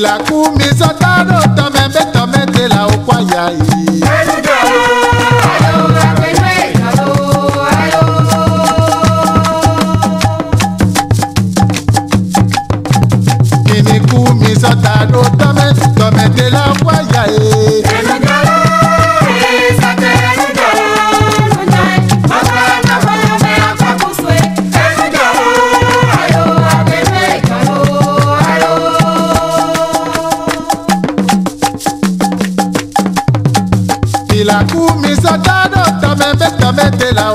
la kumi sotaro tome me tome la o kwaya yi. la kumisɔta la o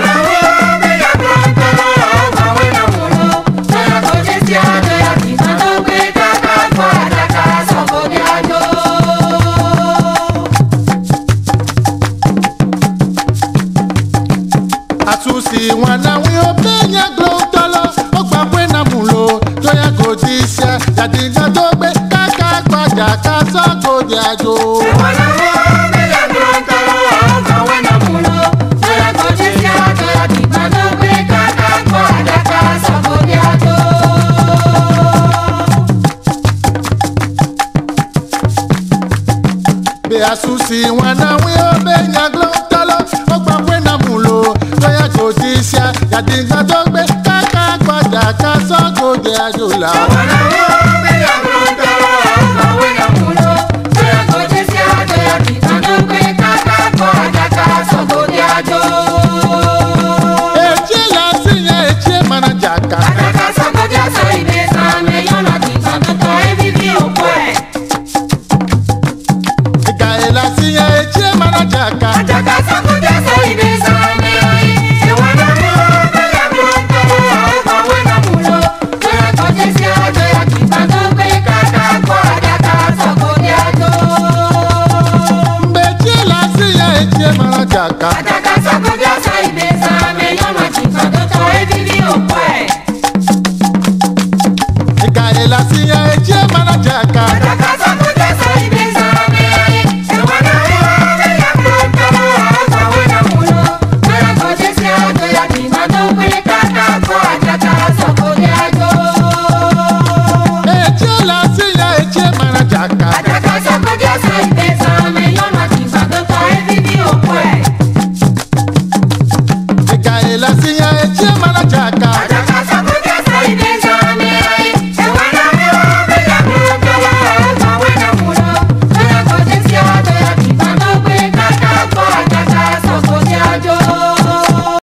atusi wana wiopenya glontolo ogbagwe na mulo toya kodisha jadiga dogbe kaka kwaja kasa kodiajo. ìwọ̀nà wo bẹ́ẹ̀ glontolo ọgbàwé na mulo toya kodisha jadiga dogbe kaka kwaja kasa kodiajo. bí asusi wana wiopenya glontolo. ṣíṣíà yàdìgbà tó gbé káká padà ká sọ́kòdì àjòlá. ṣọwọ́n náà